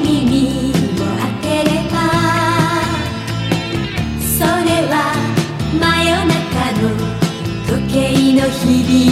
耳をればそれは真夜中の時計の日々。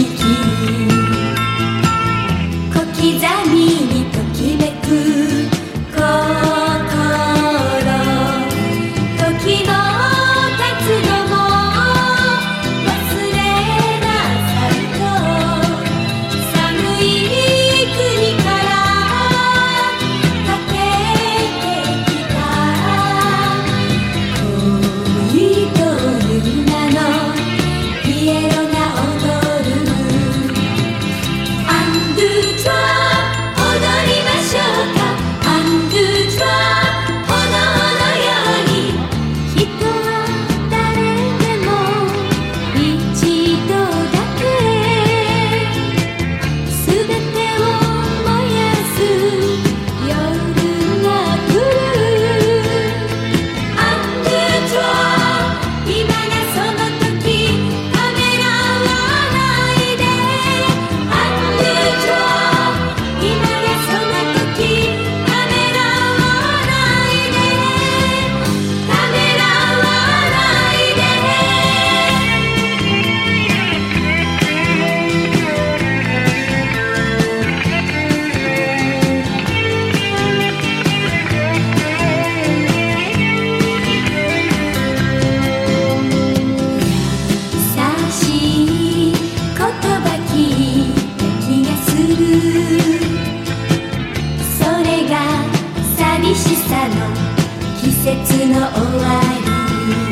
季節の終わ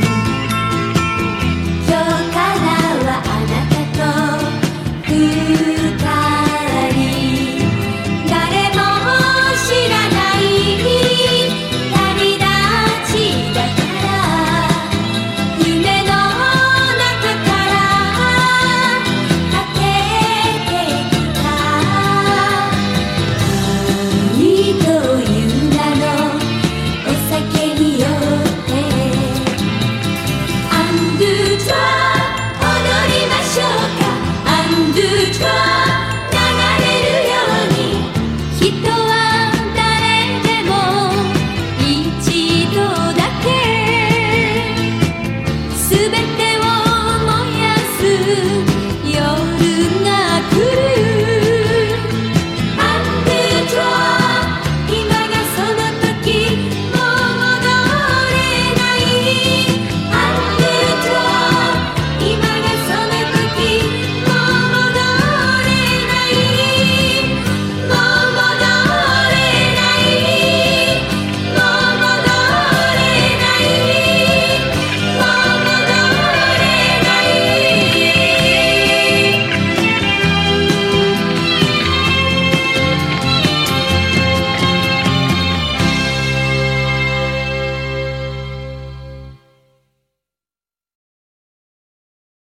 り